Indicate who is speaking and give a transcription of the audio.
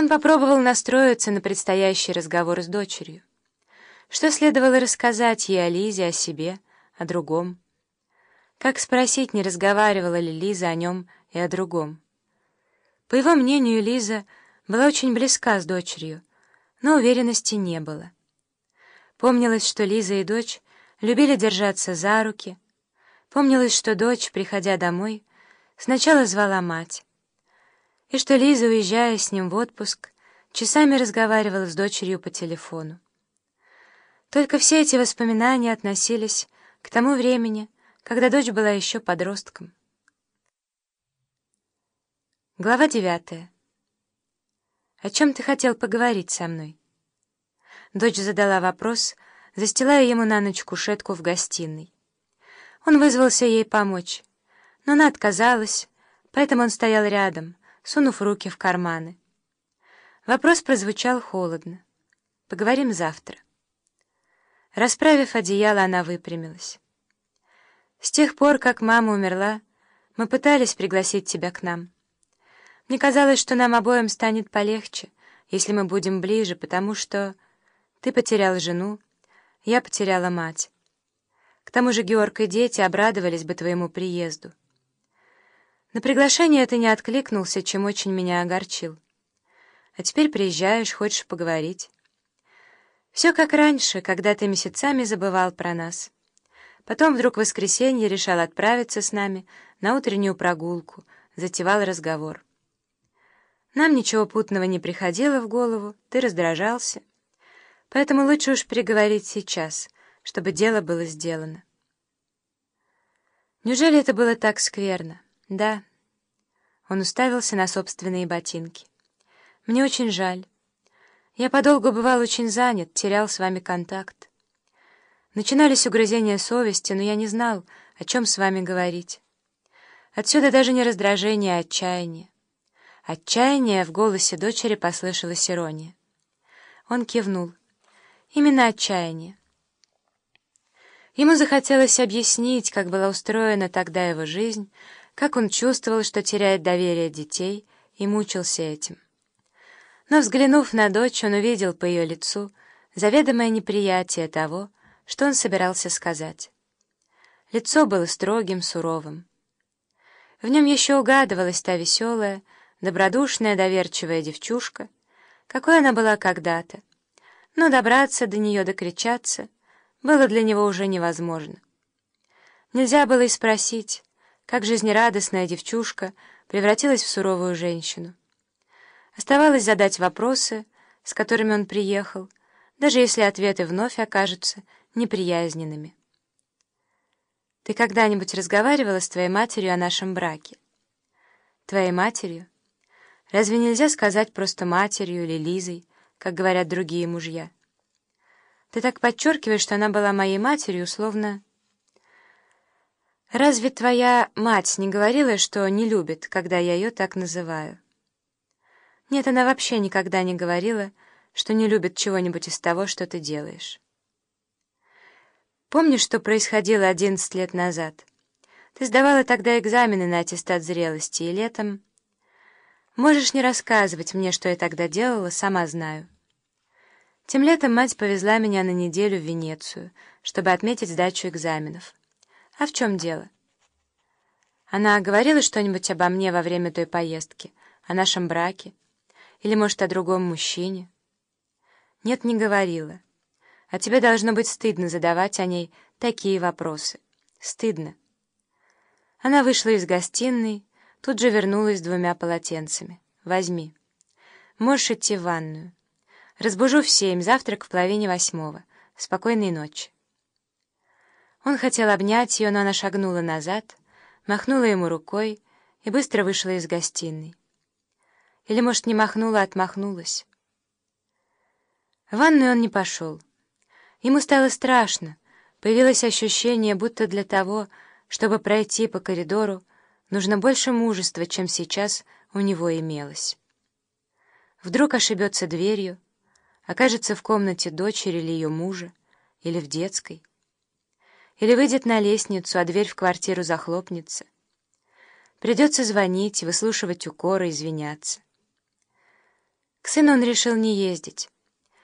Speaker 1: Он попробовал настроиться на предстоящий разговор с дочерью. Что следовало рассказать ей о Лизе, о себе, о другом? Как спросить, не разговаривала ли Лиза о нем и о другом? По его мнению, Лиза была очень близка с дочерью, но уверенности не было. Помнилось, что Лиза и дочь любили держаться за руки. Помнилось, что дочь, приходя домой, сначала звала мать, и что Лиза, уезжая с ним в отпуск, часами разговаривала с дочерью по телефону. Только все эти воспоминания относились к тому времени, когда дочь была еще подростком. Глава девятая. «О чем ты хотел поговорить со мной?» Дочь задала вопрос, застилая ему на ночь кушетку в гостиной. Он вызвался ей помочь, но она отказалась, поэтому он стоял рядом, сунув руки в карманы. Вопрос прозвучал холодно. «Поговорим завтра». Расправив одеяло, она выпрямилась. «С тех пор, как мама умерла, мы пытались пригласить тебя к нам. Мне казалось, что нам обоим станет полегче, если мы будем ближе, потому что ты потерял жену, я потеряла мать. К тому же Георг и дети обрадовались бы твоему приезду. На приглашение ты не откликнулся, чем очень меня огорчил. А теперь приезжаешь, хочешь поговорить. Все как раньше, когда ты месяцами забывал про нас. Потом вдруг в воскресенье решал отправиться с нами на утреннюю прогулку, затевал разговор. Нам ничего путного не приходило в голову, ты раздражался. Поэтому лучше уж переговорить сейчас, чтобы дело было сделано. Неужели это было так скверно? «Да». Он уставился на собственные ботинки. «Мне очень жаль. Я подолгу бывал очень занят, терял с вами контакт. Начинались угрызения совести, но я не знал, о чем с вами говорить. Отсюда даже не раздражение, а отчаяние. Отчаяние в голосе дочери послышалась ирония. Он кивнул. Именно отчаяние. Ему захотелось объяснить, как была устроена тогда его жизнь, как он чувствовал, что теряет доверие детей, и мучился этим. Но, взглянув на дочь, он увидел по ее лицу заведомое неприятие того, что он собирался сказать. Лицо было строгим, суровым. В нем еще угадывалась та веселая, добродушная, доверчивая девчушка, какой она была когда-то, но добраться до нее, докричаться, было для него уже невозможно. Нельзя было и спросить, как жизнерадостная девчушка превратилась в суровую женщину. Оставалось задать вопросы, с которыми он приехал, даже если ответы вновь окажутся неприязненными. «Ты когда-нибудь разговаривала с твоей матерью о нашем браке?» «Твоей матерью? Разве нельзя сказать просто матерью или Лизой, как говорят другие мужья?» «Ты так подчеркиваешь, что она была моей матерью, словно...» «Разве твоя мать не говорила, что не любит, когда я ее так называю?» «Нет, она вообще никогда не говорила, что не любит чего-нибудь из того, что ты делаешь». «Помнишь, что происходило одиннадцать лет назад? Ты сдавала тогда экзамены на аттестат зрелости, и летом...» «Можешь не рассказывать мне, что я тогда делала, сама знаю». Тем летом мать повезла меня на неделю в Венецию, чтобы отметить сдачу экзаменов. «А в чем дело?» Она говорила что-нибудь обо мне во время той поездки, о нашем браке? Или, может, о другом мужчине? Нет, не говорила. А тебе должно быть стыдно задавать о ней такие вопросы. Стыдно. Она вышла из гостиной, тут же вернулась с двумя полотенцами. Возьми. Можешь идти в ванную. Разбужу в семь, завтрак в половине восьмого. Спокойной ночи. Он хотел обнять ее, но она шагнула назад, махнула ему рукой и быстро вышла из гостиной. Или, может, не махнула, а отмахнулась. В ванную он не пошел. Ему стало страшно, появилось ощущение, будто для того, чтобы пройти по коридору, нужно больше мужества, чем сейчас у него имелось. Вдруг ошибется дверью, окажется в комнате дочери или ее мужа, или в детской. Или выйдет на лестницу, а дверь в квартиру захлопнется. Придется звонить, выслушивать укоры, извиняться. К сыну он решил не ездить.